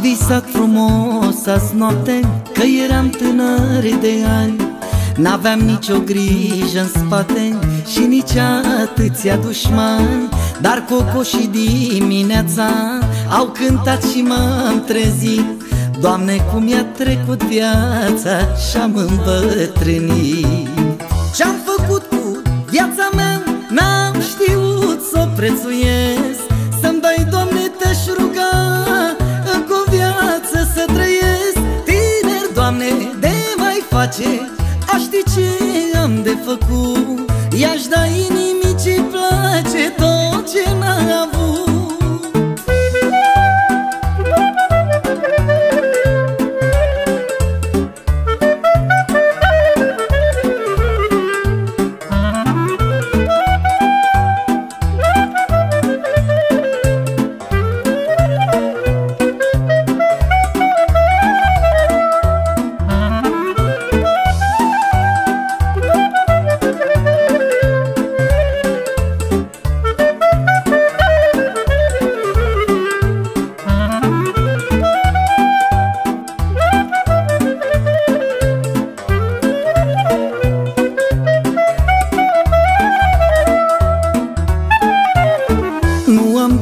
visat frumos azi noapte Că eram tânăr de ani. N-aveam nicio grijă în spate Și nici atâția dușmani. Dar Coco și dimineața Au cântat și m-am trezit. Doamne, cum i-a trecut viața Și-am îmbătrânit. Ce-am făcut cu viața mea N-am știut să o prețuiesc mai face Aș ști ce am de făcut. I-aș da inimii ce place. Tot ce n-a avut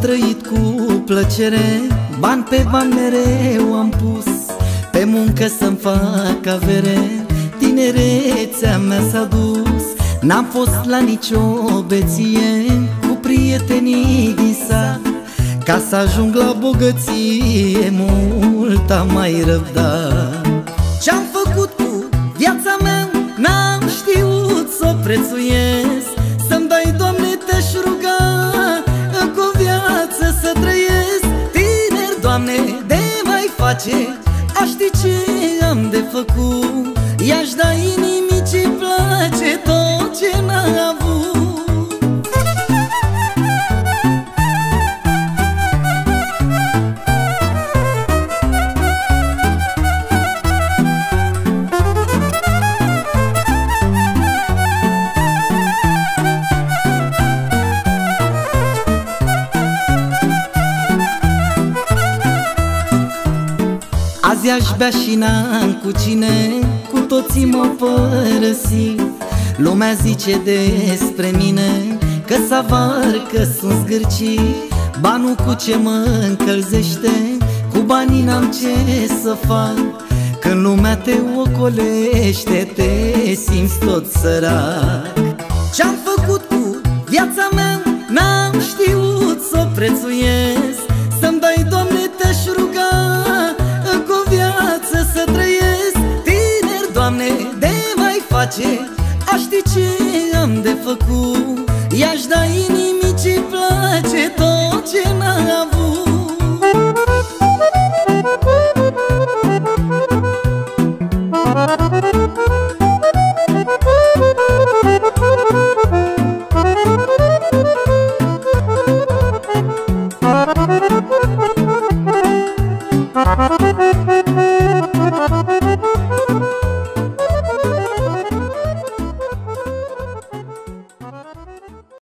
trăit cu plăcere Bani pe bani mereu am pus. Pe muncă să-mi fac avere Tinerețea mea s-a dus. N-am fost la nicio beție Cu prietenii din sat. Ca să ajung la bogăție Mult am mai răbdat Ce-am făcut cu viața mea N-am știut să o prețuiesc face. Aș ști ce am de făcut I-aș da inimii Azi aș bea și n-am cu cine Cu toții mă părăsi. Lumea zice despre mine Că s-avar, că sunt zgârci. Banul cu ce mă încălzește Cu banii n-am ce să fac. Când lumea te ocolește Te simți tot sărac. Ce-am făcut cu viața mea N-am știut să o prețuiesc făcut. I-aș da inimii ce place Tot ce n-a avut.